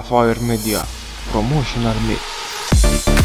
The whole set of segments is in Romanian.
Fire Media. Promotional Mix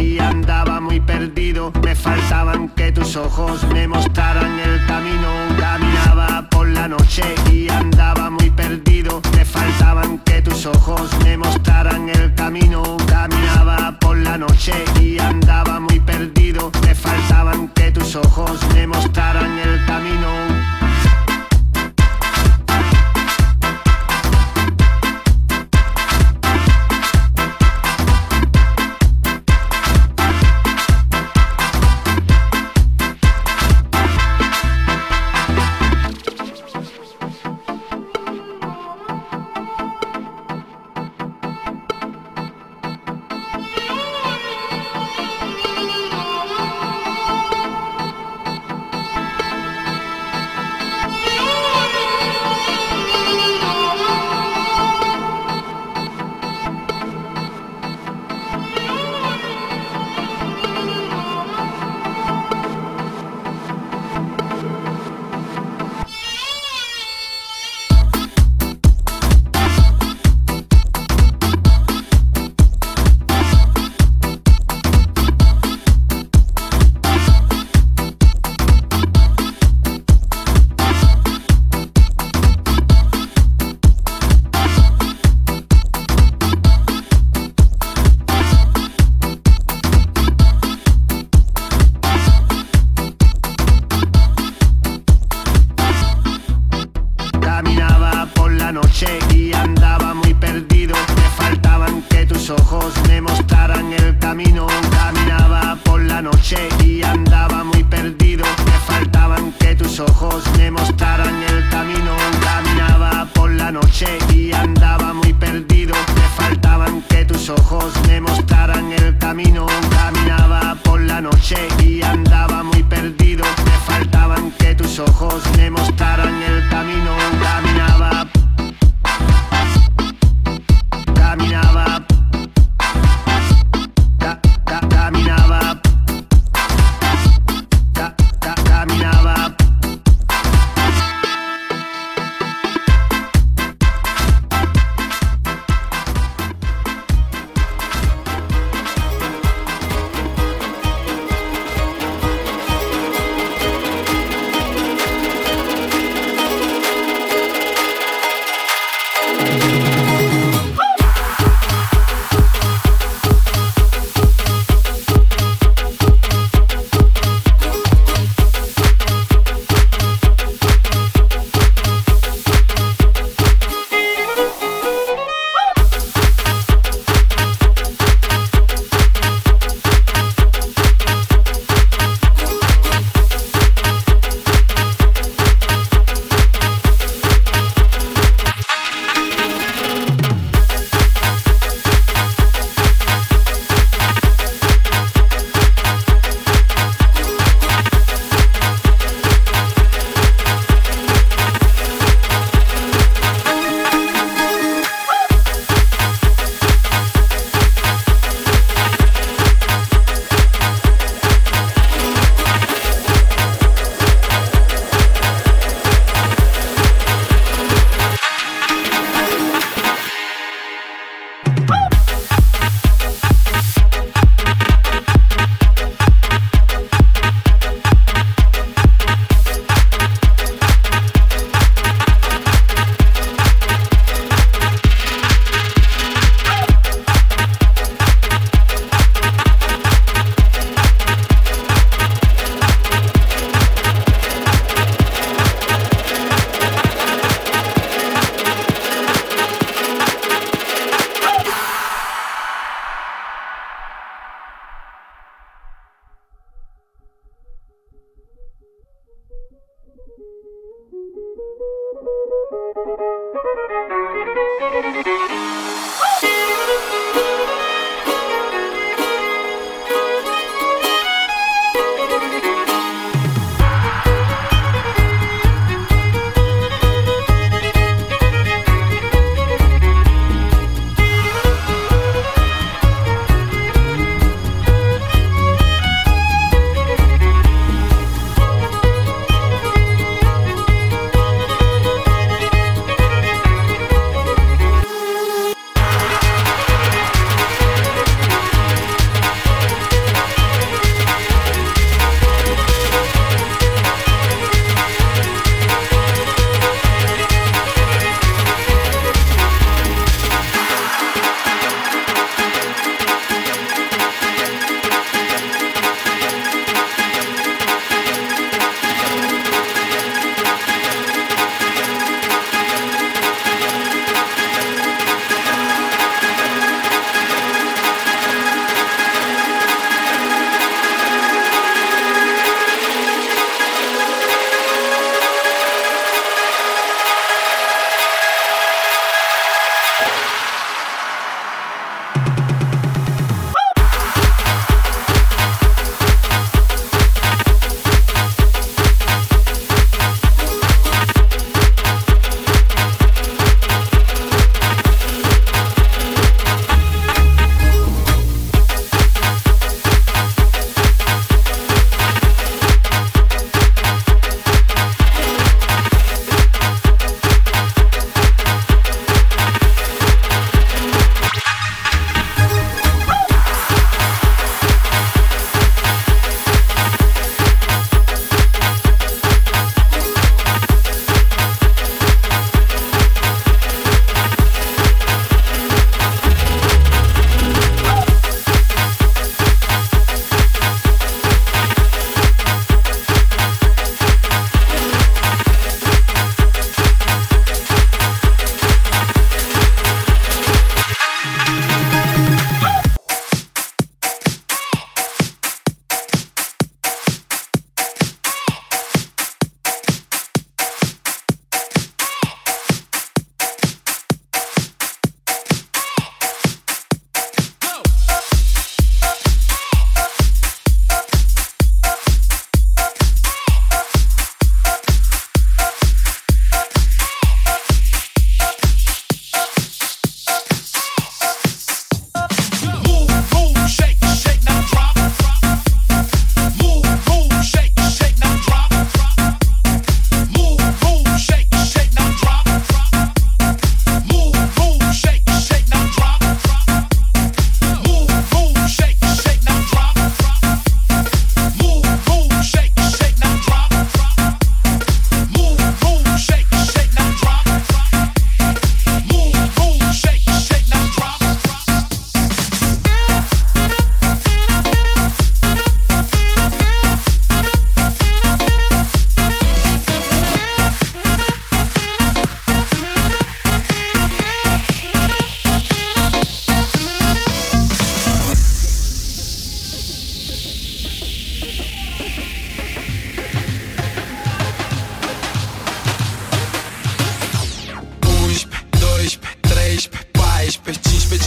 y andaba muy perdido. Me faltaban que tus ojos me mostraran el camino. Caminaba por la noche y andaba muy perdido. Me faltaban que tus ojos me mostraran el camino. Caminaba por la noche y andaba muy perdido. Me faltaban que tus ojos me mostraran el Woo!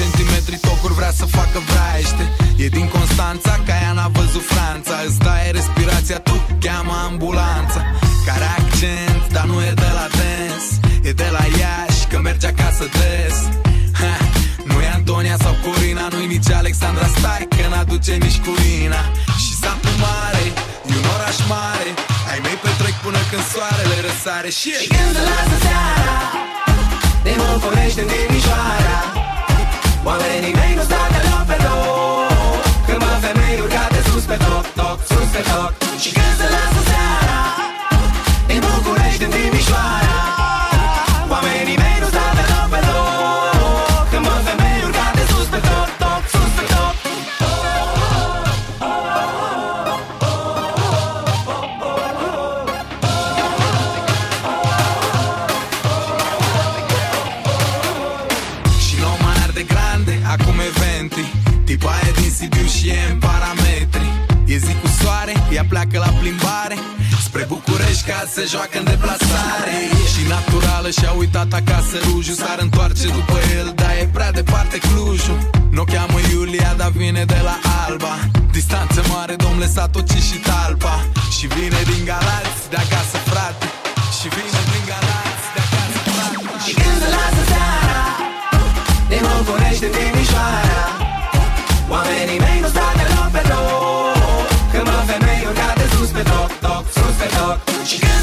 Centimetri tocuri vrea să facă vraiește. E din Constanța, ca ea n-a văzut Franța. Îți taie respirația, tu cheamă ambulanța. Care accent, dar nu e de la dens. E de la Iași, că merge acasă des. Ha, Nu e Antonia sau Corina, nu-i nici Alexandra. Stai, că n-aduce nici Curina Și satul mare, e un oraș mare. Ai mei petrec până când soarele răsare. Și, și când se lasă seara De București în Timișoara Oamenii mei nu stau deloc pe loc. Când mă femei urcate sus pe toc, toc, sus pe toc Și când se lasă Nu o cheamă Iulia, dar vine de la Alba. Distanță mare, domnule Satoci și Talpa. Și vine din Galați, de acasă frate. Și vine din Galați, de acasă frate. Și când se lasă seara Din București în Timișoara. Oamenii mei nu stau deloc pe loc Când mă femei urcate sus pe toc, toc, sus pe toc. Și când